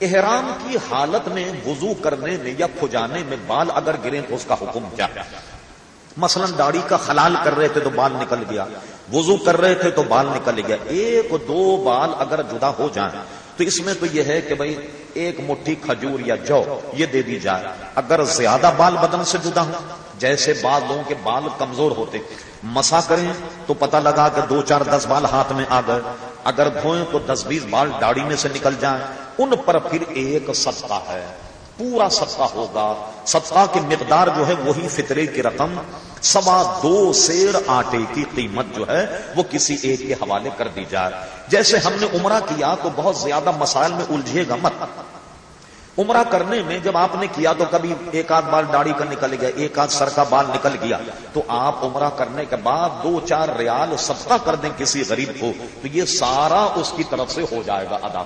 احرام کی حالت میں وضو کرنے میں یا کھجانے میں بال اگر گریں تو اس کا حکم کیا؟ ہے مثلا داڑھی کا خلال کر رہے تھے تو بال نکل گیا، وضو کر رہے تھے تو بال نکل گیا، ایک دو بال اگر جدا ہو جائیں تو اس میں تو یہ ہے کہ بھائی ایک مٹھی کھجور یا جو یہ دے دی جائے۔ اگر زیادہ بال بدن سے جدا ہو جیسے بعض لوگوں کے بال کمزور ہوتے، مسا کریں تو پتہ لگا کہ دو چار دس بال ہاتھ میں آ گئے۔ اگر دھوئیں تو دس بیس بال داڑھی میں سے نکل جائیں، ان پر پھر ایک صدقہ ہے، پورا صدقہ ہوگا۔ صدقہ کی مقدار جو ہے وہی فطرے کی رقم، سوا دو سیر آٹے کی قیمت جو ہے وہ کسی ایک کے حوالے کر دی جائے۔ جیسے ہم نے عمرہ کیا تو بہت زیادہ مسائل میں الجھے گا مت۔ عمرہ کرنے میں جب آپ نے کیا تو کبھی ایک آدھ بال داڑھی کا نکل گیا، ایک آدھ سر کا بال نکل گیا، تو آپ عمرہ کرنے کے بعد دو چار ریال صدقہ کر دیں کسی غریب کو، تو یہ سارا اس کی طرف سے ہو جائے گا ادا۔